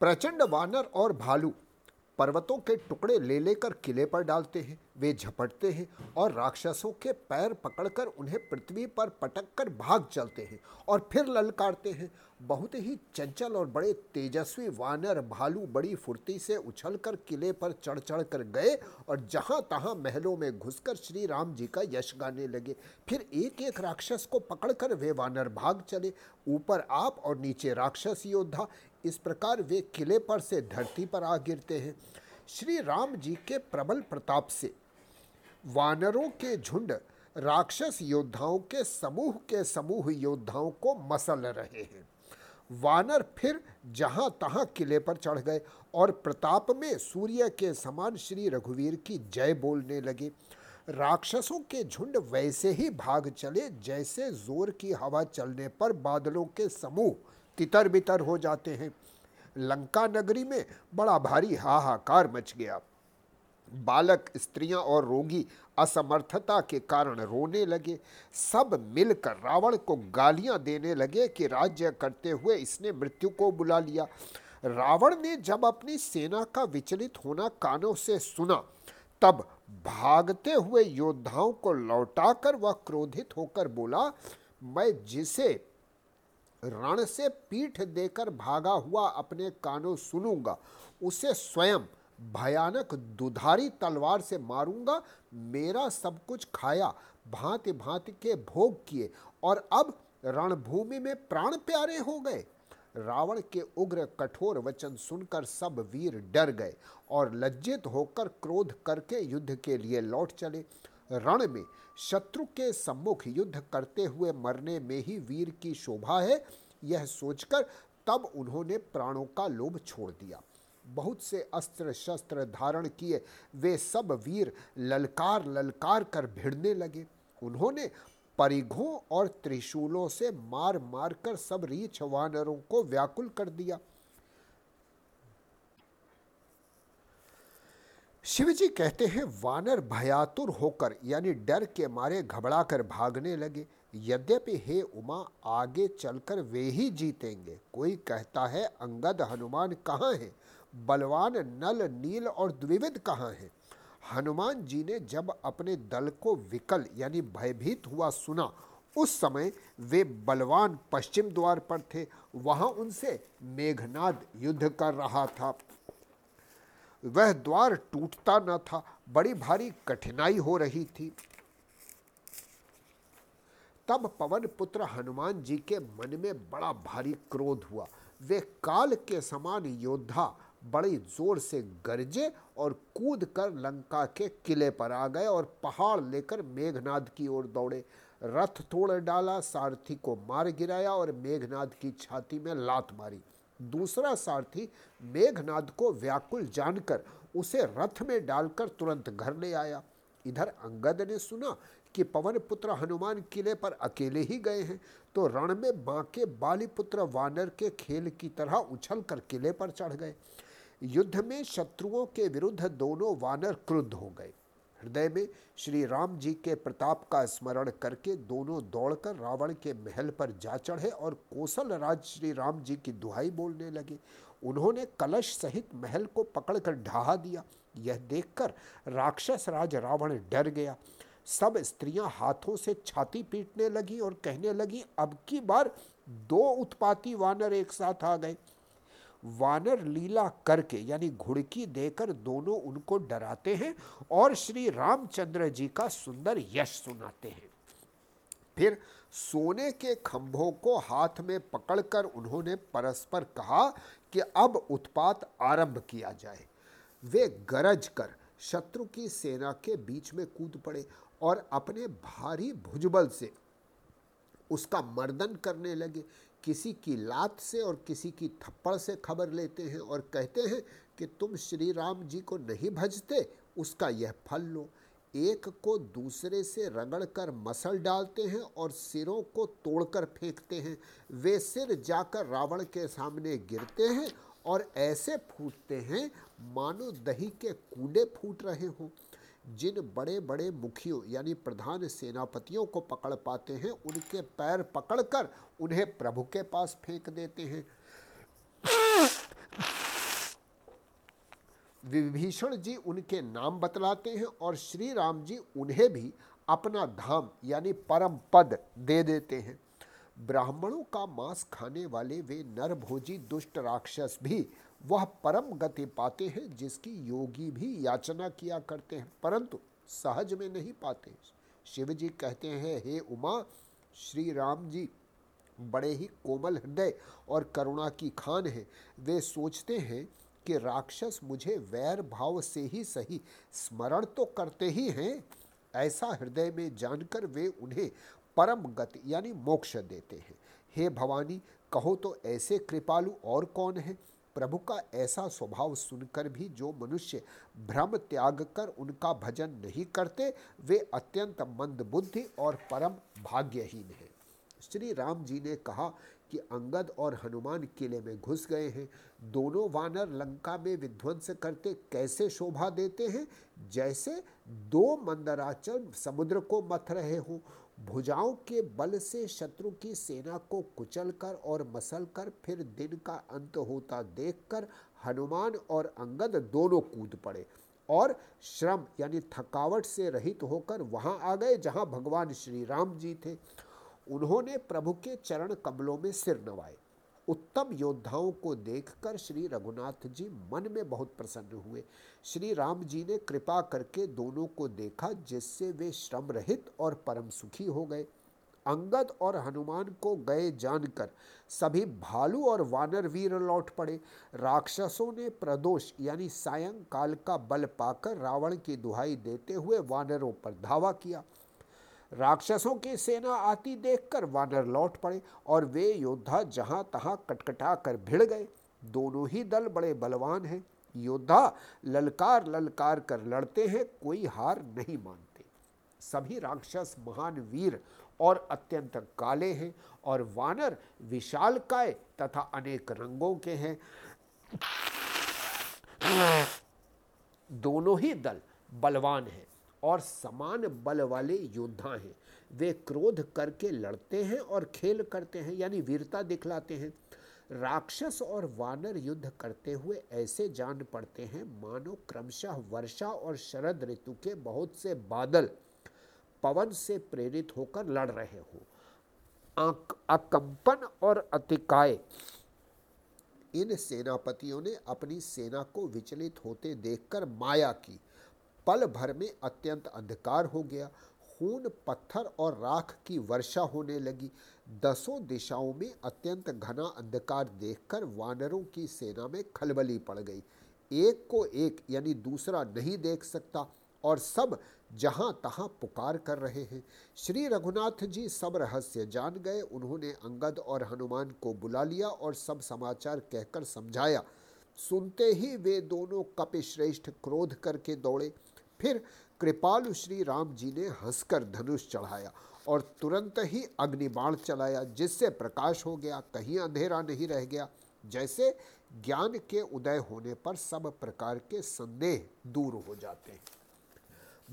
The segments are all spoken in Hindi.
प्रचंड वानर और भालू पर्वतों के टुकड़े ले लेकर किले पर डालते हैं। वे झपटते हैं और राक्षसों के पैर पकड़कर उन्हें पृथ्वी पर पटक कर भाग चलते हैं और फिर ललकारते हैं। बहुत ही चंचल और बड़े तेजस्वी वानर भालू बड़ी फुर्ती से उछलकर किले पर चढ़ चढ़ कर गए और जहाँ तहां महलों में घुसकर श्री राम जी का यश गाने लगे। फिर एक एक राक्षस को पकड़कर वे वानर भाग चले। ऊपर आप और नीचे राक्षस योद्धा इस प्रकार वे किले पर से धरती पर आ गिरते हैं। श्री राम जी के प्रबल प्रताप से। वानरों के झुंड राक्षस योद्धाओं के समूह के समूह योद्धाओं को मसल रहे हैं। वानर फिर जहाँ तहां किले पर चढ़ गए और प्रताप में सूर्य के समान श्री रघुवीर की जय बोलने लगे। राक्षसों के झुंड वैसे ही भाग चले जैसे ज़ोर की हवा चलने पर बादलों के समूह तितर बितर हो जाते हैं। लंका नगरी में बड़ा भारी हाहाकार मच गया। बालक, स्त्रियाँ और रोगी असमर्थता के कारण रोने लगे। सब मिलकर रावण को गालियाँ देने लगे कि राज्य करते हुए इसने मृत्यु को बुला लिया। रावण ने जब अपनी सेना का विचलित होना कानों से सुना, तब भागते हुए योद्धाओं को लौटाकर वह क्रोधित होकर बोला, मैं जिसे रण से पीठ देकर भागा हुआ अपने कानों सुनूँगा, उसे स्वयं भयानक दुधारी तलवार से मारूँगा, मेरा सब कुछ खाया भांति भांति के भोग किए और अब रणभूमि में प्राण प्यारे हो गए। रावण के उग्र कठोर वचन सुनकर सब वीर डर गए और लज्जित होकर क्रोध करके युद्ध के लिए लौट चले। रण में शत्रु के सम्मुख युद्ध करते हुए मरने में ही वीर की शोभा है, यह सोचकर तब उन्होंने प्राणों का लोभ छोड़ दिया। बहुत से अस्त्र शस्त्र धारण किए, वे सब वीर ललकार ललकार कर भिड़ने लगे। उन्होंने परिघों और त्रिशूलों से मार मार कर सब रीछ वानरों को व्याकुल कर दिया। शिवजी कहते हैं, वानर भयातुर होकर, यानी डर के मारे घबराकर भागने लगे। यद्यपि हे उमा, आगे चलकर वे ही जीतेंगे। कोई कहता है, अंगद हनुमान कहाँ हैं? बलवान नल, नील और द्विविध कहाँ हैं? हनुमान जी ने जब अपने दल को विकल, यानी भयभीत हुआ सुना, उस समय वे बलवान पश्चिम द्वार पर थे। वहाँ उनसे मेघनाद युद्ध कर रहा था। वह द्वार टूटता न था। बड़ी भारी कठिनाई हो रही थी। तब पवन पुत्र हनुमान जी के मन में बड़ा भारी क्रोध हुआ। वे काल के समान योद्धा बड़ी ज़ोर से गरजे और कूद कर लंका के किले पर आ गए और पहाड़ लेकर मेघनाद की ओर दौड़े। रथ तोड़ डाला, सारथी को मार गिराया और मेघनाद की छाती में लात मारी। दूसरा सारथी मेघनाद को व्याकुल जानकर उसे रथ में डालकर तुरंत घर ले आया। इधर अंगद ने सुना कि पवन पुत्र हनुमान किले पर अकेले ही गए हैं तो रण में बांके बाली पुत्र वानर के खेल की तरह उछल कर किले पर चढ़ गए। युद्ध में शत्रुओं के विरुद्ध दोनों वानर क्रुद्ध हो गए। हृदय में श्री राम जी के प्रताप का स्मरण करके दोनों दौड़कर रावण के महल पर जा चढ़े और कौशल राज श्री राम जी की दुहाई बोलने लगे। उन्होंने कलश सहित महल को पकड़कर ढहा दिया। यह देखकर राक्षस राज रावण डर गया। सब स्त्रियाँ हाथों से छाती पीटने लगी और कहने लगी, अब की बार दो उत्पाती वानर एक साथ आ गए। वानर लीला करके, यानी घुड़की देकर दोनों उनको डराते हैं और श्री रामचंद्र जी का सुंदर यश सुनाते हैं। फिर सोने के खंभों को हाथ में पकड़कर उन्होंने परस्पर कहा कि अब उत्पात आरंभ किया जाए। वे गरज कर शत्रु की सेना के बीच में कूद पड़े और अपने भारी भुजबल से उसका मर्दन करने लगे। किसी की लात से और किसी की थप्पड़ से खबर लेते हैं और कहते हैं कि तुम श्री राम जी को नहीं भजते, उसका यह फल लो। एक को दूसरे से रगड़ कर मसल डालते हैं और सिरों को तोड़कर फेंकते हैं। वे सिर जाकर रावण के सामने गिरते हैं और ऐसे फूटते हैं मानो दही के कूडे फूट रहे हों। जिन बड़े बड़े मुखियों, यानी प्रधान सेनापतियों को पकड़ पाते हैं, उनके पैर पकड़कर उन्हें प्रभु के पास फेंक देते हैं। विभीषण जी उनके नाम बतलाते हैं और श्री राम जी उन्हें भी अपना धाम, यानी परम पद दे देते हैं। ब्राह्मणों का मांस खाने वाले वे नरभोजी दुष्ट राक्षस भी वह परम गति पाते हैं, जिसकी योगी भी याचना किया करते हैं। परंतु सहज में नहीं पाते। शिव जी कहते हैं, हे उमा श्री राम जी बड़े ही कोमल हृदय और करुणा की खान है। वे सोचते हैं कि राक्षस मुझे वैर भाव से ही सही स्मरण तो करते ही हैं, ऐसा हृदय में जानकर वे उन्हें परम गति, यानी मोक्ष देते हैं। हे भवानी, कहो तो ऐसे कृपालु और कौन है? प्रभु का ऐसा स्वभाव सुनकर भी जो मनुष्य भ्रम त्याग कर उनका भजन नहीं करते, वे अत्यंत मंद बुद्धि और परम भाग्यहीन है। श्री राम जी ने कहा कि अंगद और हनुमान किले में घुस गए हैं। दोनों वानर लंका में विध्वंस करते कैसे शोभा देते हैं? जैसे दो मंदराचल समुद्र को मथ रहे हों भुजाओं के बल से शत्रु की सेना को कुचलकर और मसलकर फिर दिन का अंत होता देखकर हनुमान और अंगद दोनों कूद पड़े और श्रम यानी थकावट से रहित होकर वहाँ आ गए जहाँ भगवान श्री राम जी थे। उन्होंने प्रभु के चरण कमलों में सिर नवाए। उत्तम योद्धाओं को देखकर श्री रघुनाथ जी मन में बहुत प्रसन्न हुए। श्री राम जी ने कृपा करके दोनों को देखा, जिससे वे श्रम रहित और परम सुखी हो गए। अंगद और हनुमान को गए जानकर सभी भालू और वानर वीर लौट पड़े। राक्षसों ने प्रदोष यानी सायंकाल का बल पाकर रावण की दुहाई देते हुए वानरों पर धावा किया। राक्षसों की सेना आती देखकर वानर लौट पड़े और वे योद्धा जहाँ तहां कटकटा कर भिड़ गए। दोनों ही दल बड़े बलवान हैं। योद्धा ललकार ललकार कर लड़ते हैं, कोई हार नहीं मानते। सभी राक्षस महान वीर और अत्यंत काले हैं और वानर विशाल काय तथा अनेक रंगों के हैं। दोनों ही दल बलवान हैं। और समान बल वाले योद्धा हैं। वे क्रोध करके लड़ते हैं और खेल करते हैं, यानी वीरता दिखलाते हैं। राक्षस और वानर युद्ध करते हुए ऐसे जान पड़ते हैं, मानो क्रमशः वर्षा और शरद ऋतु के बहुत से बादल पवन से प्रेरित होकर लड़ रहे हो। अकंपन और अतिकाय। इन सेनापतियों ने अपनी सेना को विचलित होते देखकर माया की। पल भर में अत्यंत अंधकार हो गया। खून, पत्थर और राख की वर्षा होने लगी। दसों दिशाओं में अत्यंत घना अंधकार देखकर वानरों की सेना में खलबली पड़ गई। एक को एक, यानी दूसरा नहीं देख सकता और सब जहाँ तहां पुकार कर रहे हैं। श्री रघुनाथ जी सब रहस्य जान गए। उन्होंने अंगद और हनुमान को बुला लिया और सब समाचार कहकर समझाया। सुनते ही वे दोनों कपिश्रेष्ठ क्रोध करके दौड़े। फिर कृपालु श्री राम जी ने हंसकर धनुष चढ़ाया और तुरंत ही अग्निबाण चलाया, जिससे प्रकाश हो गया, कहीं अंधेरा नहीं रह गया। जैसे ज्ञान के उदय होने पर सब प्रकार के संदेह दूर हो जाते हैं।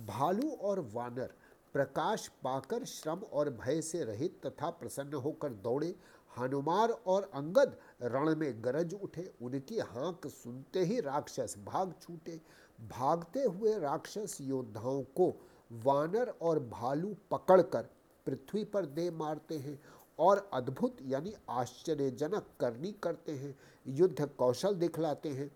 भालू और वानर प्रकाश पाकर श्रम और भय से रहित तथा प्रसन्न होकर दौड़े। हनुमान और अंगद रण में गरज उठे। उनकी हाँक सुनते ही राक्षस भाग छूटे। भागते हुए राक्षस योद्धाओं को वानर और भालू पकड़कर पृथ्वी पर दे मारते हैं और अद्भुत यानी आश्चर्यजनक करनी करते हैं। युद्ध कौशल दिखलाते हैं।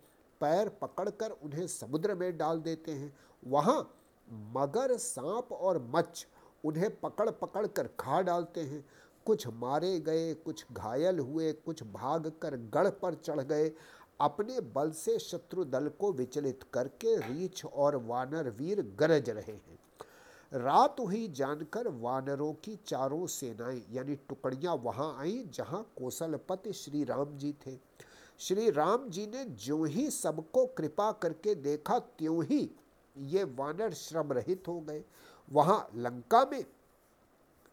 पैर पकड़कर उन्हें समुद्र में डाल देते हैं। वहाँ मगर सांप और मच्छ उन्हें पकड़ पकड़ कर खा डालते हैं। कुछ मारे गए, कुछ घायल हुए, कुछ भाग कर गढ़ पर चढ़ गए। अपने बल से शत्रु दल को विचलित करके रीछ और वानर वीर गरज रहे हैं। रात हुई जानकर वानरों की चारों सेनाएँ, यानी टुकड़ियाँ वहाँ आई, जहाँ कौशलपति श्री राम जी थे। श्री राम जी ने जो ही सबको कृपा करके देखा, त्यों ही ये वानर श्रम रहित हो गए। वहाँ लंका में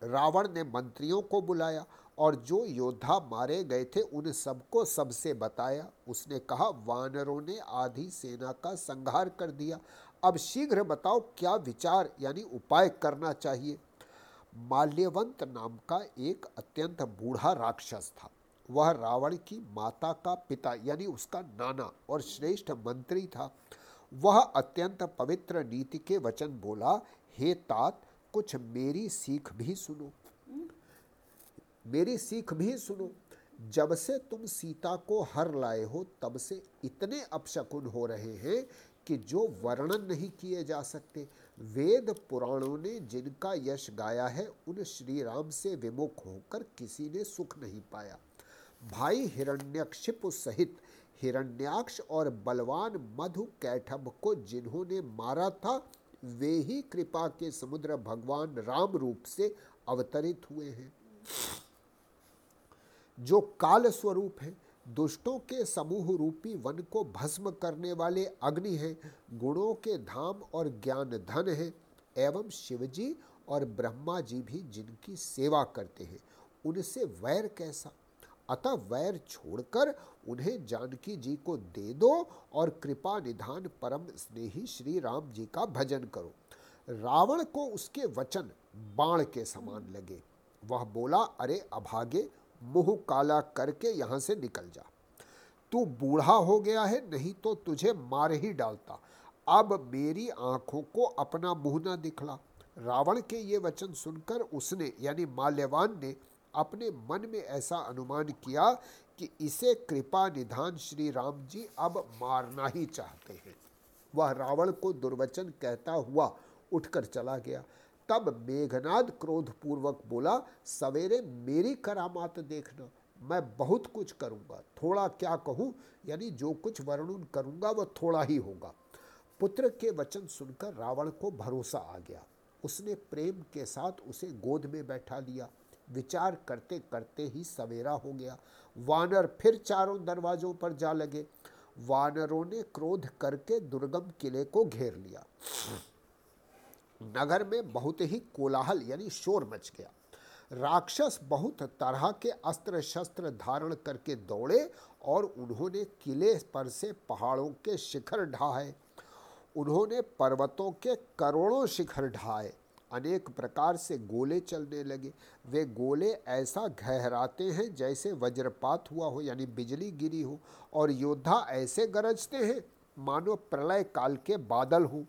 रावण ने मंत्रियों को बुलाया और जो योद्धा मारे गए थे, उन सबको सबसे बताया। उसने कहा, वानरों ने आधी सेना का संहार कर दिया। अब शीघ्र बताओ, क्या विचार, यानी उपाय करना चाहिए? माल्यवंत नाम का एक अत्यंत बूढ़ा राक्षस था। वह रावण की माता का पिता, यानी उसका नाना और श्रेष्ठ मंत्री था। वह अत्यंत पवित्र नीति के वचन बोला, हे तात, कुछ मेरी सीख भी सुनो। मेरी सीख भी सुनो। जब से तुम सीता को हर लाए हो, तब से इतने अपशकुन हो रहे हैं कि जो वर्णन नहीं किए जा सकते। वेद पुराणों ने जिनका यश गाया है, उन श्री राम से विमुख होकर किसी ने सुख नहीं पाया। भाई हिरण्यक्षिप सहित हिरण्याक्ष और बलवान मधु कैठब को जिन्होंने मारा था, वे ही कृपा के समुद्र भगवान राम रूप से अवतरित हुए हैं। जो काल स्वरूप है, दुष्टों के समूह रूपी वन को भस्म करने वाले अग्नि हैं, गुणों के धाम और ज्ञान धन है, एवं शिवजी और ब्रह्मा जी भी जिनकी सेवा करते हैं, उनसे वैर कैसा? अतः वैर छोड़कर उन्हें जानकी जी को दे दो और कृपा निधान परम स्नेही श्री राम जी का भजन करो। रावण को उसके वचन बाण के समान लगे। वह बोला, अरे अभागे मुँह काला करके यहाँ से निकल जा। तू बूढ़ा हो गया है, नहीं तो तुझे मार ही डालता। अब मेरी आँखों को अपना मुँह न दिखला। रावण के ये वचन सुनकर उसने, यानी माल्यवान ने, अपने मन में ऐसा अनुमान किया कि इसे कृपा निधान श्री राम जी अब मारना ही चाहते हैं। वह रावण को दुर्वचन कहता हुआ उठकर चला गया। तब मेघनाद क्रोधपूर्वक बोला, सवेरे मेरी करामात देखना, मैं बहुत कुछ करूँगा, थोड़ा क्या कहूँ, यानी जो कुछ वर्णन करूँगा वह थोड़ा ही होगा। पुत्र के वचन सुनकर रावण को भरोसा आ गया। उसने प्रेम के साथ उसे गोद में बैठा लिया। विचार करते करते ही सवेरा हो गया। वानर फिर चारों दरवाजों पर जा लगे। वानरों ने क्रोध करके दुर्गम किले को घेर लिया। नगर में बहुत ही कोलाहल, यानी शोर मच गया। राक्षस बहुत तरह के अस्त्र शस्त्र धारण करके दौड़े और उन्होंने किले पर से पहाड़ों के शिखर ढाए उन्होंने पर्वतों के करोड़ों शिखर ढाए अनेक प्रकार से गोले चलने लगे। वे गोले ऐसा गहराते हैं जैसे वज्रपात हुआ हो, यानी बिजली गिरी हो, और योद्धा ऐसे गरजते हैं, मानो प्रलय काल के बादल हों।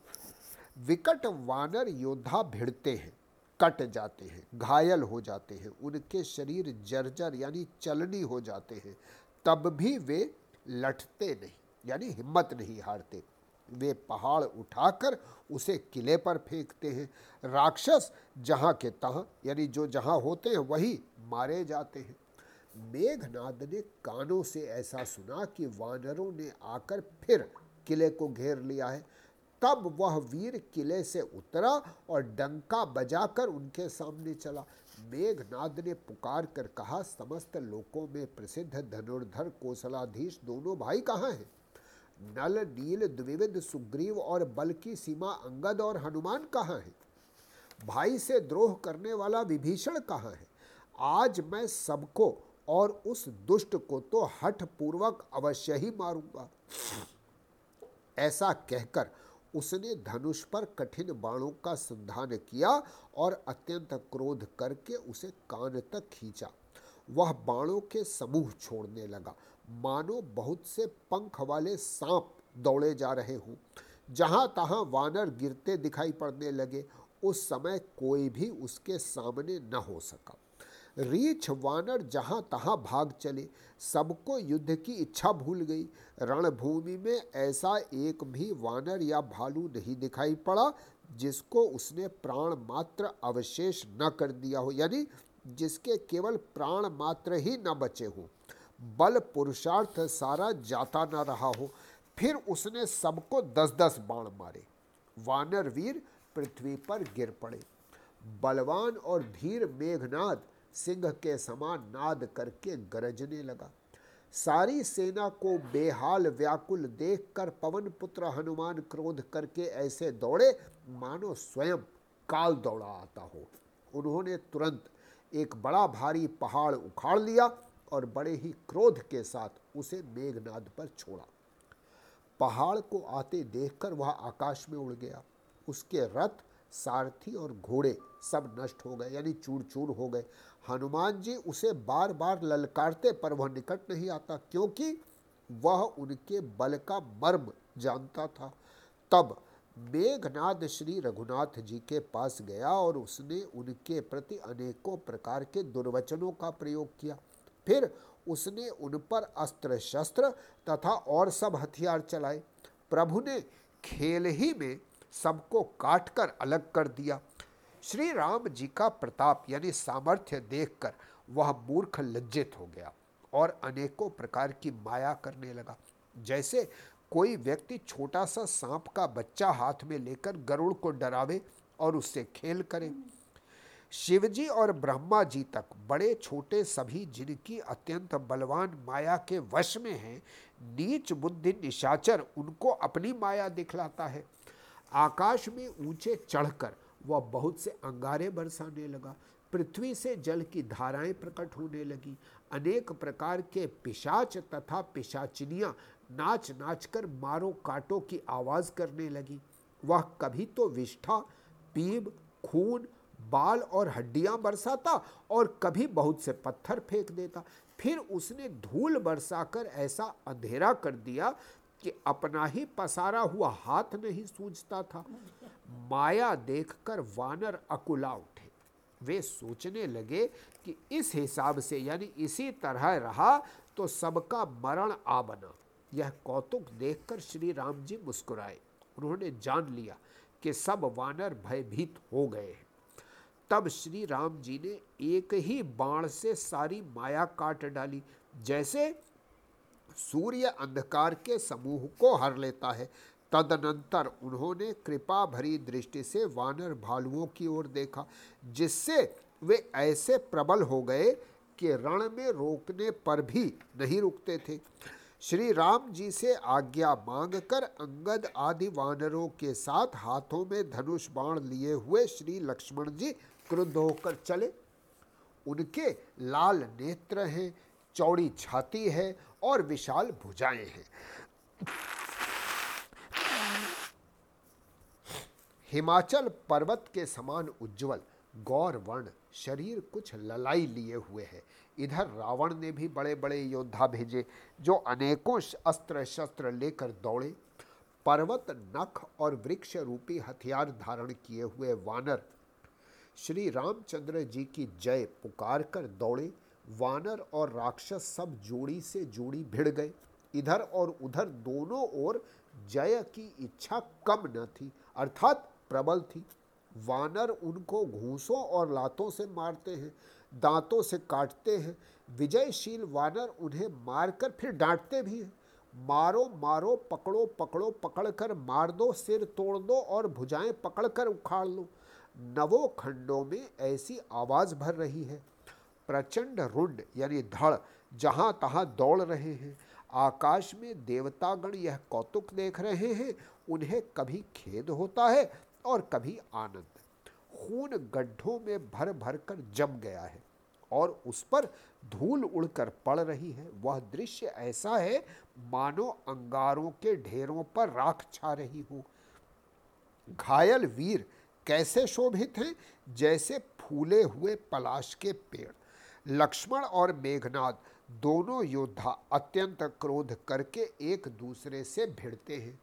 विकट वानर योद्धा भिड़ते हैं, कट जाते हैं, घायल हो जाते हैं, उनके शरीर जर्जर यानी चलनी हो जाते हैं। तब भी वे लटते नहीं, यानी हिम्मत नहीं हारते। वे पहाड़ उठाकर उसे किले पर फेंकते हैं। राक्षस जहाँ के तहाँ, यानी जो जहाँ होते हैं, वही मारे जाते हैं। मेघनाद ने कानों से ऐसा सुना कि वानरों ने आकर फिर किले को घेर लिया है। तब वह वीर किले से उतरा और डंका बजाकर उनके सामने चला। मेघनाद ने पुकार कर कहा, समस्त लोकों में प्रसिद्ध धनुर्धर कोसलाधीश दोनों भाई कहाँ हैं? नल, नील, द्विविध, सुग्रीव और बल की सीमा, अंगद और हनुमान कहाँ हैं? भाई से द्रोह करने वाला विभीषण कहाँ है? आज मैं सबको और उस दुष्ट को तो हठ पूर्वक अवश्य ही मारूँगा। ऐसा कहकर उसने धनुष पर कठिन बाणों का संधान किया और अत्यंत क्रोध करके उसे कान तक खींचा। वह बाणों के समूह छोड़ने लगा। मानो बहुत से पंख वाले सांप दौड़े जा रहे हों। जहाँ तहाँ वानर गिरते दिखाई पड़ने लगे, उस समय कोई भी उसके सामने न हो सका। रीछ वानर जहाँ तहाँ भाग चले। सबको युद्ध की इच्छा भूल गई। रणभूमि में ऐसा एक भी वानर या भालू नहीं दिखाई पड़ा, जिसको उसने प्राण मात्र अवशेष न कर दिया हो, यानी जिसके केवल प्राण मात्र ही न बचे हो। बल पुरुषार्थ सारा जाता न रहा हो। फिर उसने सबको दस दस बाण मारे। वानर वीर पृथ्वी पर गिर पड़े। बलवान और धीर मेघनाद सिंह के समान नाद करके गरजने लगा। सारी सेना को बेहाल व्याकुल देखकर पवन पुत्र हनुमान क्रोध करके ऐसे दौड़े, मानो स्वयं काल दौड़ा आता हो। उन्होंने तुरंत एक बड़ा भारी पहाड़ उखाड़ लिया और बड़े ही क्रोध के साथ उसे मेघनाद पर छोड़ा। पहाड़ को आते देखकर वह आकाश में उड़ गया। उसके रथ, सारथी और घोड़े सब नष्ट हो गए, यानी चूर चूर हो गए। हनुमान जी उसे बार बार ललकारते, पर वह निकट नहीं आता, क्योंकि वह उनके बल का मर्म जानता था। तब मेघनाद श्री रघुनाथ जी के पास गया और उसने उनके प्रति अनेकों प्रकार के दुर्वचनों का प्रयोग किया। फिर उसने उन पर अस्त्र शस्त्र तथा और सब हथियार चलाए। प्रभु ने खेल ही में सबको काट कर अलग कर दिया। श्री राम जी का प्रताप यानी सामर्थ्य देखकर वह मूर्ख लज्जित हो गया और अनेकों प्रकार की माया करने लगा। जैसे कोई व्यक्ति छोटा सा सांप का बच्चा हाथ में लेकर गरुड़ को डरावे और उससे खेल करे। शिवजी और ब्रह्मा जी तक, बड़े छोटे सभी जिनकी अत्यंत बलवान माया के वश में हैं, नीच बुद्धि निशाचर उनको अपनी माया दिखलाता है। आकाश में ऊँचे चढ़कर वह बहुत से अंगारे बरसाने लगा। पृथ्वी से जल की धाराएँ प्रकट होने लगी। अनेक प्रकार के पिशाच तथा पिशाचिनियाँ नाच नाच कर मारो काटो की आवाज़ करने लगी। वह कभी तो विष्ठा, पीब, खून, बाल और हड्डियाँ बरसाता और कभी बहुत से पत्थर फेंक देता। फिर उसने धूल बरसाकर ऐसा अंधेरा कर दिया कि अपना ही पसारा हुआ हाथ नहीं सूझता था। माया देखकर वानर अकुला उठे। वे सोचने लगे कि इस हिसाब से यानी इसी तरह रहा तो सबका मरण आ बना। यह कौतुक देखकर श्री राम जी मुस्कुराए। उन्होंने जान लिया कि सब वानर भयभीत हो गए हैं। तब श्री राम जी ने एक ही बाण से सारी माया काट डाली, जैसे सूर्य अंधकार के समूह को हर लेता है। तदनंतर उन्होंने कृपा भरी दृष्टि से वानर भालुओं की ओर देखा, जिससे वे ऐसे प्रबल हो गए कि रण में रोकने पर भी नहीं रुकते थे। श्री राम जी से आज्ञा मांगकर अंगद आदि वानरों के साथ हाथों में धनुष बाण लिए हुए श्री लक्ष्मण जी क्रुद्ध होकर चले। उनके लाल नेत्र हैं, चौड़ी छाती है और विशाल भुजाएँ हैं। हिमाचल पर्वत के समान उज्जवल, गौर वर्ण, शरीर कुछ ललाई लिए हुए है। इधर रावण ने भी बड़े बड़े योद्धा भेजे, जो अनेकों अस्त्र शस्त्र लेकर दौड़े। पर्वत, नख और वृक्ष रूपी हथियार धारण किए हुए वानर। श्री रामचंद्र जी की जय पुकार कर दौड़े। वानर और राक्षस सब जोड़ी से जोड़ी भिड़ गए। इधर और उधर दोनों ओर जय की इच्छा कम न थी। अर्थात प्रबल थी। वानर उनको घूसों और लातों से मारते हैं, दांतों से काटते हैं। विजयशील वानर उन्हें मारकर फिर डांटते भी हैं। मारो मारो, पकड़ो पकड़ो, पकड़कर मार दो, सिर तोड़ दो और भुजाएँ पकड़कर उखाड़ लो। नवो खंडों में ऐसी आवाज़ भर रही है। प्रचंड रुंड यानी धड़ जहाँ तहां दौड़ रहे हैं। आकाश में देवतागण यह कौतुक देख रहे हैं, उन्हें कभी खेद होता है और कभी आनंद। खून गड्ढों में भर भर कर जम गया है और उस पर धूल उड़कर पड़ रही है। वह दृश्य ऐसा है, मानो अंगारों के ढेरों पर राख छा रही हो। घायल वीर कैसे शोभित हैं? जैसे फूले हुए पलाश के पेड़। लक्ष्मण और मेघनाद, दोनों योद्धा अत्यंत क्रोध करके एक दूसरे से भिड़ते हैं।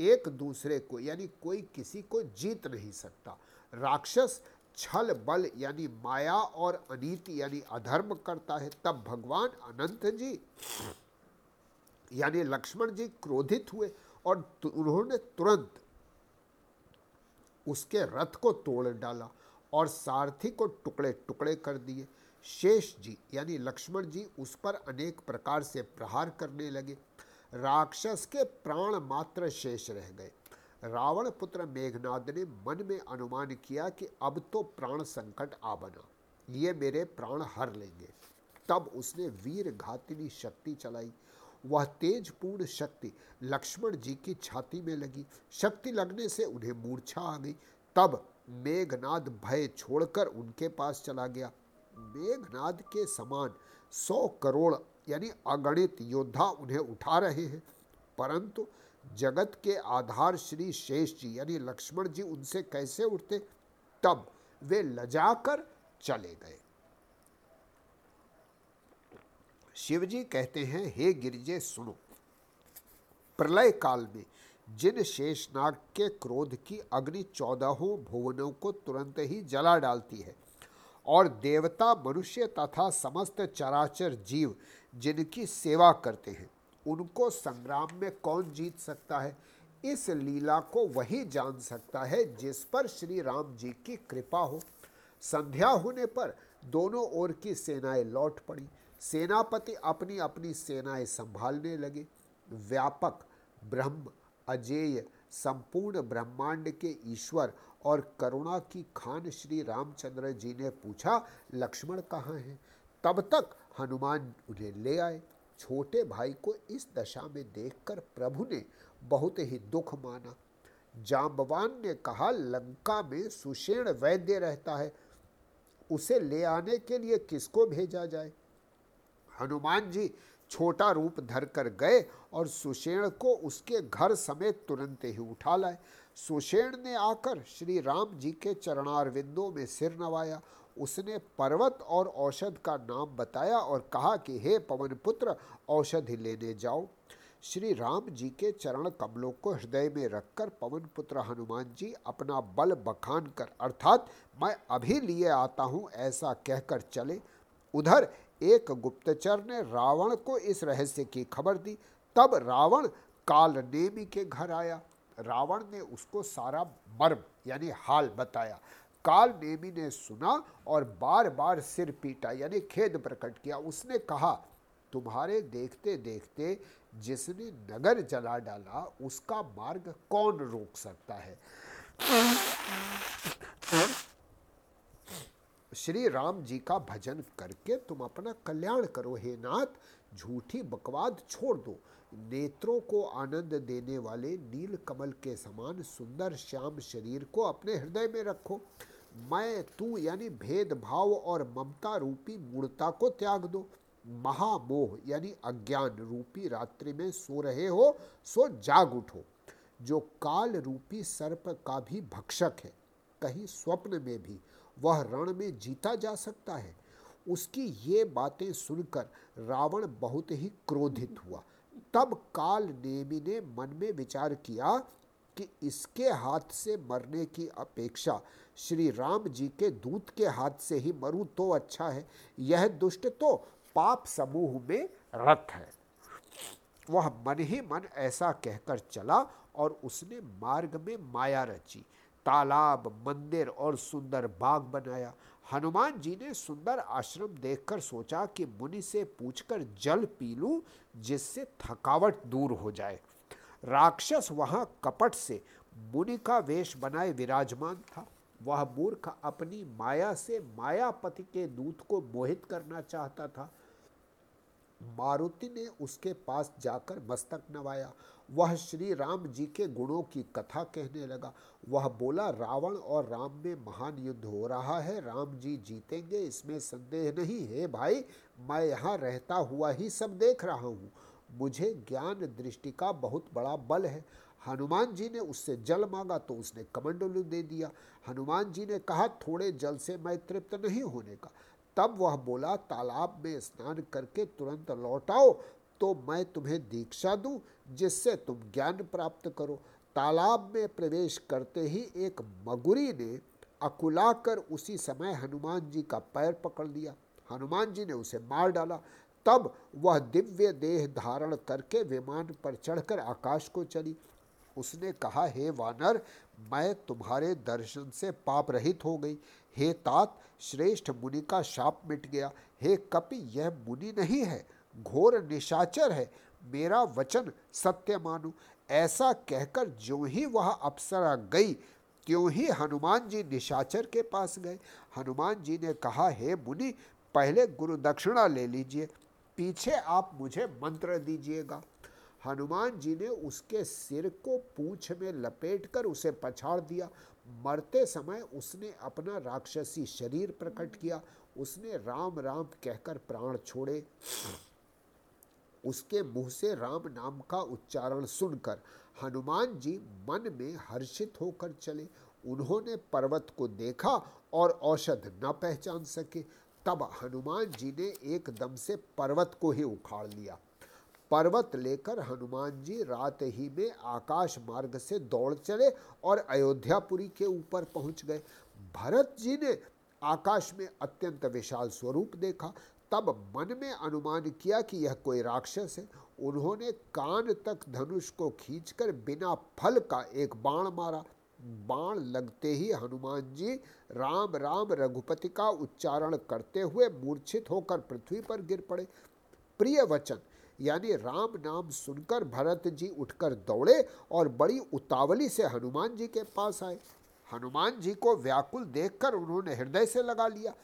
एक दूसरे को, यानी कोई किसी को जीत नहीं सकता। राक्षस छल बल, यानी माया और अनीति, यानी अधर्म करता है, तब भगवान अनंत जी, यानी लक्ष्मण जी क्रोधित हुए और उन्होंने तुरंत उसके रथ को तोड़ डाला और सारथी को टुकड़े टुकड़े कर दिए। शेष जी, यानी लक्ष्मण जी, उस पर अनेक प्रकार से प्रहार करने लगे। राक्षस के प्राण मात्र शेष रह गए। रावण पुत्र मेघनाद ने मन में अनुमान किया कि अब तो प्राण संकट आ बना, ये मेरे प्राण हर लेंगे। तब उसने वीर घातिनी शक्ति चलाई। वह तेजपूर्ण शक्ति लक्ष्मण जी की छाती में लगी। शक्ति लगने से उन्हें मूर्छा आ गई। तब मेघनाद भय छोड़कर उनके पास चला गया। मेघनाद के समान सौ करोड़ यानी अगणित योद्धा उन्हें उठा रहे हैं। परंतु जगत के आधार श्री शेष जी, यानी लक्ष्मण जी उनसे कैसे उठते? तब वे लजाकर चले गए। शिव जी कहते हैं, हे गिरिजे, सुनो। प्रलय काल में जिन शेषनाग के क्रोध की अग्नि चौदहों भुवनों को तुरंत ही जला डालती है और देवता, मनुष्य तथा समस्त चराचर जीव जिनकी सेवा करते हैं, उनको संग्राम में कौन जीत सकता है? इस लीला को वही जान सकता है जिस पर श्री राम जी की कृपा हो। संध्या होने पर दोनों ओर की सेनाएँ लौट पड़ी। सेनापति अपनी अपनी सेनाएँ संभालने लगे। व्यापक ब्रह्म, अजेय, संपूर्ण ब्रह्मांड के ईश्वर और करुणा की खान श्री रामचंद्र जी ने पूछा, लक्ष्मण कहाँ हैं? तब तक हनुमान उन्हें ले आए। छोटे भाई को इस दशा में देखकर प्रभु ने बहुत ही दुख माना। जाम्बवान ने कहा, लंका में सुषेण वैद्य रहता है, उसे ले आने के लिए किसको भेजा जाए? हनुमान जी छोटा रूप धरकर गए और सुषेण को उसके घर समेत तुरंत ही उठा लाए। सुषेण ने आकर श्री राम जी के चरणारविंदों में सिर नवाया। उसने पर्वत और औषध का नाम बताया और कहा कि, हे पवन पुत्र, औषधि लेने जाओ। श्री राम जी के चरण कमलों को हृदय में रखकर पवन पुत्र हनुमान जी अपना बल बखान कर, अर्थात मैं अभी लिए आता हूँ, ऐसा कहकर चले। उधर एक गुप्तचर ने रावण को इस रहस्य की खबर दी। तब रावण काल नेमी के घर आया। रावण ने उसको सारा मर्म, यानी हाल बताया। काल नेमी ने सुना और बार बार सिर पीटा, यानी खेद प्रकट किया। उसने कहा, तुम्हारे देखते देखते जिसने नगर जला डाला, उसका मार्ग कौन रोक सकता है? श्री राम जी का भजन करके तुम अपना कल्याण करो, हे नाथ। झूठी बकवाद छोड़ दो। नेत्रों को आनंद देने वाले नील कमल के समान सुंदर श्याम शरीर को अपने हृदय में रखो। मैं, तू यानी भेदभाव और ममता रूपी मूर्ता को त्याग दो। महामोह यानी अज्ञान रूपी रात्रि में सो रहे हो, सो जाग उठो। जो काल रूपी सर्प का भी भक्षक है, कहीं स्वप्न में भी, वह रण में जीता जा सकता है। उसकी ये बातें सुनकर रावण बहुत ही क्रोधित हुआ। तब काल नेमी ने मन में विचार किया कि इसके हाथ से मरने की अपेक्षा श्री राम जी के दूत के हाथ से ही मरूं तो अच्छा है। यह दुष्ट तो पाप समूह में रथ है। वह मन ही मन ऐसा कहकर चला और उसने मार्ग में माया रची। तालाब, मंदिर और सुंदर बाग बनाया। हनुमान जी ने सुंदर आश्रम देखकर सोचा कि मुनि से पूछकर जल पी लूँ, जिससे थकावट दूर हो जाए। राक्षस वहाँ कपट से मुनि का वेश बनाए विराजमान था। वह मूर्ख अपनी माया से मायापति के दूत को मोहित करना चाहता था। मारुति ने उसके पास जाकर मस्तक नवाया वह श्री राम जी के गुणों की कथा कहने लगा। वह बोला, रावण और राम में महान युद्ध हो रहा है, राम जी जीतेंगे, इसमें संदेह नहीं। है भाई, मैं यहाँ रहता हुआ ही सब देख रहा हूँ। मुझे ज्ञान दृष्टि का बहुत बड़ा बल है। हनुमान जी ने उससे जल मांगा तो उसने कमंडलू दे दिया। हनुमान जी ने कहा, थोड़े जल से मैं तृप्त नहीं होने का। तब वह बोला, तालाब में स्नान करके तुरंत लौटाओ तो मैं तुम्हें दीक्षा दूँ, जिससे तुम ज्ञान प्राप्त करो। तालाब में प्रवेश करते ही एक मगुरी ने अकुलाकर उसी समय हनुमान जी का पैर पकड़ लिया। हनुमान जी ने उसे मार डाला। तब वह दिव्य देह धारण करके विमान पर चढ़कर आकाश को चली। उसने कहा, हे वानर, मैं तुम्हारे दर्शन से पाप रहित हो गई। हे तात, श्रेष्ठ मुनि का शाप मिट गया। हे कपि, यह मुनि नहीं है। घोर निशाचर है, मेरा वचन सत्य मानो। ऐसा कहकर जो ही वह अप्सरा गई, त्यों ही हनुमान जी निशाचर के पास गए। हनुमान जी ने कहा, हे मुनि, पहले गुरु दक्षिणा ले लीजिए, पीछे आप मुझे मंत्र दीजिएगा। हनुमान जी ने उसके सिर को पूछ में लपेटकर उसे पछाड़ दिया। मरते समय उसने अपना राक्षसी शरीर प्रकट किया। उसने राम राम कहकर प्राण छोड़े। उसके मुँह से राम नाम का उच्चारण सुनकर हनुमान जी मन में हर्षित होकर चले। उन्होंने पर्वत को देखा और औषध न पहचान सके, तब हनुमान जी ने एकदम से पर्वत को ही उखाड़ लिया। पर्वत लेकर हनुमान जी रात ही में आकाश मार्ग से दौड़ चले और अयोध्यापुरी के ऊपर पहुँच गए। भरत जी ने आकाश में अत्यंत विशाल स्वरूप देखा। तब मन में अनुमान किया कि यह कोई राक्षस है। उन्होंने कान तक धनुष को खींचकर बिना फल का एक बाण मारा। बाण लगते ही हनुमान जी राम राम रघुपति का उच्चारण करते हुए मूर्छित होकर पृथ्वी पर गिर पड़े। प्रिय वचन, यानी राम नाम सुनकर भरत जी उठकर दौड़े और बड़ी उतावली से हनुमान जी के पास आए। हनुमान जी को व्याकुल देखकर उन्होंने हृदय से लगा लिया।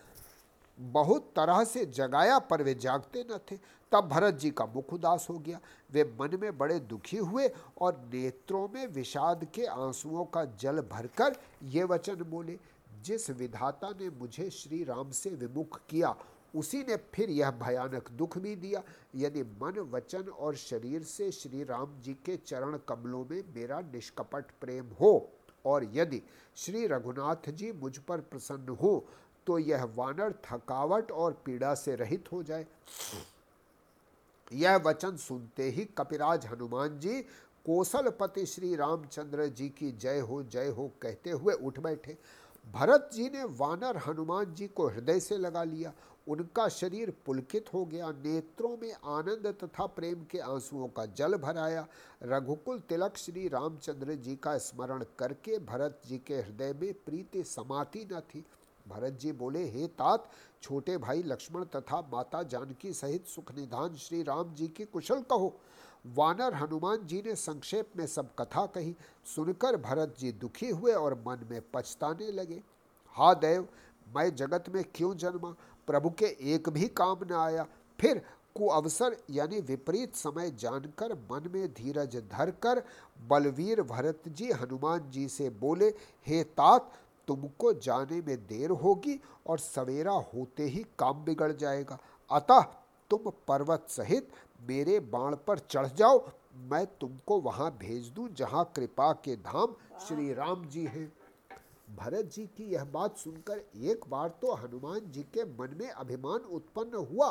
बहुत तरह से जगाया, पर वे जागते न थे। तब भरत जी का मुख उदास हो गया। वे मन में बड़े दुखी हुए और नेत्रों में विषाद के आंसुओं का जल भरकर ये वचन बोले, जिस विधाता ने मुझे श्री राम से विमुख किया, उसी ने फिर यह भयानक दुख भी दिया। यदि मन, वचन और शरीर से श्री राम जी के चरण कमलों में मेरा निष्कपट प्रेम हो, और यदि श्री रघुनाथ जी मुझ पर प्रसन्न हो तो यह वानर थकावट और पीड़ा से रहित हो जाए। यह वचन सुनते ही कपिराज हनुमान जी कौशलपति श्री रामचंद्र जी की जय हो जय हो कहते हुए उठ बैठे। भरत जी ने वानर हनुमान जी को हृदय से लगा लिया। उनका शरीर पुलकित हो गया। नेत्रों में आनंद तथा प्रेम के आंसुओं का जल भराया। रघुकुल तिलक श्री रामचंद्र जी का स्मरण करके भरत जी के हृदय में प्रीति समाती न थी। भरत जी बोले, हे तात, छोटे भाई लक्ष्मण तथा माता जानकी सहित सुख निधान श्री राम जी की कुशल कहो। वानर हनुमान जी ने संक्षेप में सब कथा कही। सुनकर भरत जी दुखी हुए और मन में पछताने लगे। हा देव, मैं जगत में क्यों जन्मा? प्रभु के एक भी काम न आया। फिर कुअवसर यानी विपरीत समय जानकर मन में धीरज धरकर बलवीर भरत जी हनुमान जी से बोले, हे तात तुमको जाने में देर होगी और सवेरा होते ही काम बिगड़ जाएगा। अतः तुम पर्वत सहित मेरे बाण पर चढ़ जाओ। मैं तुमको वहाँ भेज दूँ जहाँ कृपा के धाम श्री राम जी हैं। भरत जी की यह बात सुनकर एक बार तो हनुमान जी के मन में अभिमान उत्पन्न हुआ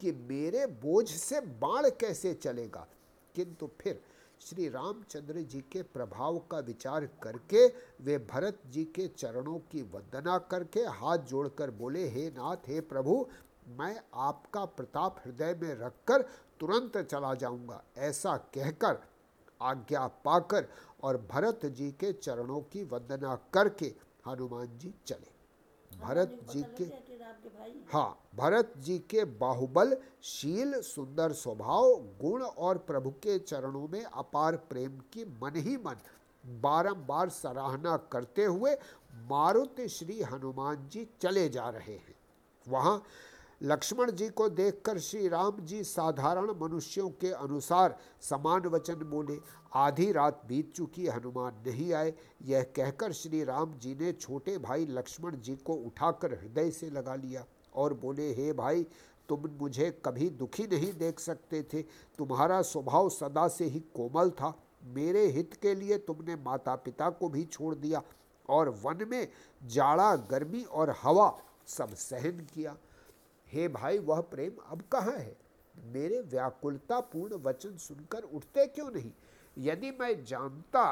कि मेरे बोझ से बाण कैसे चलेगा। किंतु फिर श्री रामचंद्र जी के प्रभाव का विचार करके, वे भरत जी के चरणों की वंदना करके हाथ जोड़कर बोले, हे नाथ, हे प्रभु, मैं आपका प्रताप हृदय में रखकर तुरंत चला जाऊँगा। ऐसा कहकर, आज्ञा पाकर और भरत जी के चरणों की वंदना करके हनुमान जी चले। भरत जी के हाँ भरत जी के बाहुबल शील सुंदर स्वभाव गुण और प्रभु के चरणों में अपार प्रेम की मन ही मन बारंबार सराहना करते हुए मारुति श्री हनुमान जी चले जा रहे हैं। वहाँ लक्ष्मण जी को देखकर श्री राम जी साधारण मनुष्यों के अनुसार समान वचन बोले। आधी रात बीत चुकी, हनुमान नहीं आए। यह कहकर श्री राम जी ने छोटे भाई लक्ष्मण जी को उठाकर हृदय से लगा लिया और बोले, हे भाई, तुम मुझे कभी दुखी नहीं देख सकते थे। तुम्हारा स्वभाव सदा से ही कोमल था। मेरे हित के लिए तुमने माता पिता को भी छोड़ दिया और वन में जाड़ा, गर्मी और हवा सब सहन किया। हे भाई, वह प्रेम अब कहाँ है? मेरे व्याकुलता पूर्ण वचन सुनकर उठते क्यों नहीं? यदि मैं जानता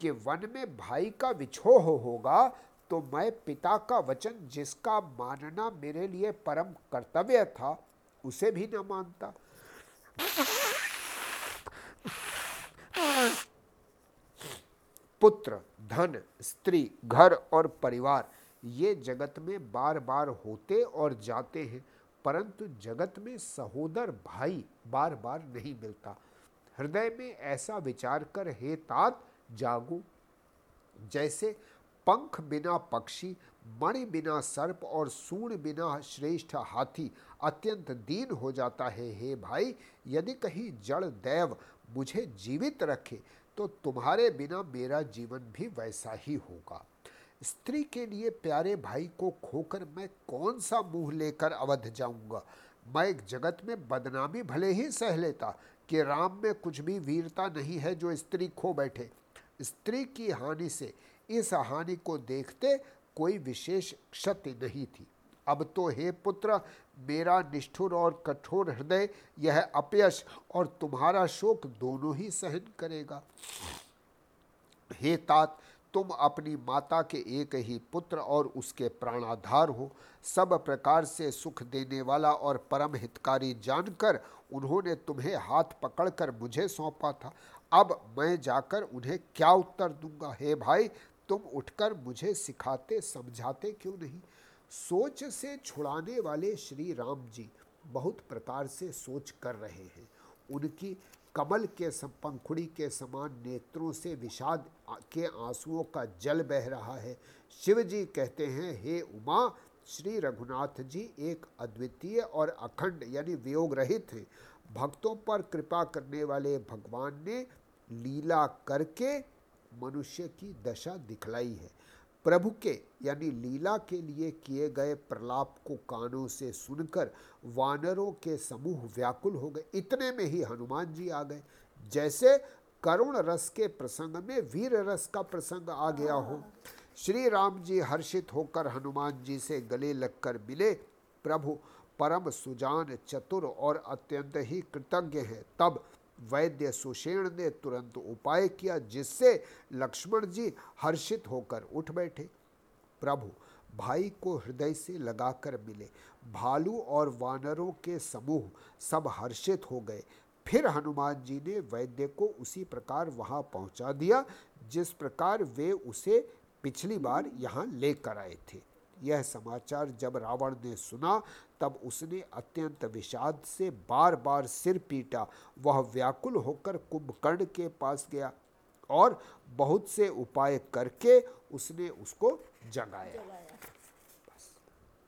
कि वन में भाई का विछोह होगा तो मैं पिता का वचन जिसका मानना मेरे लिए परम कर्तव्य था, उसे भी न मानता। पुत्र, धन, स्त्री, घर और परिवार, ये जगत में बार बार होते और जाते हैं। परंतु जगत में सहोदर भाई बार बार नहीं मिलता। हृदय में ऐसा विचार कर, हे तात, जागो। जैसे पंख बिना पक्षी, मणि बिना सर्प और सूण बिना श्रेष्ठ हाथी अत्यंत दीन हो जाता है। हे भाई, यदि कहीं जड़ दैव मुझे जीवित रखे तो तुम्हारे बिना मेरा जीवन भी वैसा ही होगा। स्त्री के लिए प्यारे भाई को खोकर मैं कौन सा मुँह लेकर अवध जाऊँगा? मैं एक जगत में बदनामी भले ही सह लेता कि राम में कुछ भी वीरता नहीं है जो स्त्री खो बैठे। स्त्री की हानि से इस हानि को देखते कोई विशेष क्षति नहीं थी। अब तो हे पुत्र, मेरा निष्ठुर और कठोर हृदय यह अपयश और तुम्हारा शोक दोनों ही सहन करेगा। हे तात तुम अपनी माता के एक ही पुत्र और उसके प्राणाधार हो। सब प्रकार से सुख देने वाला और परम हितकारी जानकर उन्होंने तुम्हें हाथ पकड़कर मुझे सौंपा था। अब मैं जाकर उन्हें क्या उत्तर दूँगा? हे भाई, तुम उठकर मुझे सिखाते, समझाते क्यों नहीं? सोच से छुड़ाने वाले श्री राम जी बहुत प्रकार से सोच कर रहे हैं। उनकी कमल के सम पंखुड़ी के समान नेत्रों से विषाद के आंसुओं का जल बह रहा है। शिव जी कहते हैं, हे उमा, श्री रघुनाथ जी, एक अद्वितीय और अखंड यानी वियोग रहित हैं भक्तों पर कृपा करने वाले भगवान ने लीला करके मनुष्य की दशा दिखलाई है। प्रभु के, यानी लीला के लिए किए गए प्रलाप को कानों से सुनकर वानरों के समूह व्याकुल हो गए। इतने में ही हनुमान जी आ गए। जैसे करुण रस के प्रसंग में वीर रस का प्रसंग आ गया हो। श्री राम जी हर्षित होकर हनुमान जी से गले लगकर मिले, प्रभु, परम सुजान चतुर और अत्यंत ही कृतज्ञ है। तब वैद्य सुषेण ने तुरंत उपाय किया, जिससे लक्ष्मण जी हर्षित होकर उठ बैठे। प्रभु, भाई को हृदय से लगाकर मिले। भालू और वानरों के समूह सब हर्षित हो गए। फिर हनुमान जी ने वैद्य को उसी प्रकार वहाँ पहुँचा दिया, जिस प्रकार वे उसे पिछली बार यहाँ लेकर आए थे। यह समाचार जब रावण ने सुना, तब उसने अत्यंत विषाद से बार बार सिर पीटा। वह व्याकुल होकर कुंभकर्ण के पास गया और बहुत से उपाय करके उसने उसको जगाया।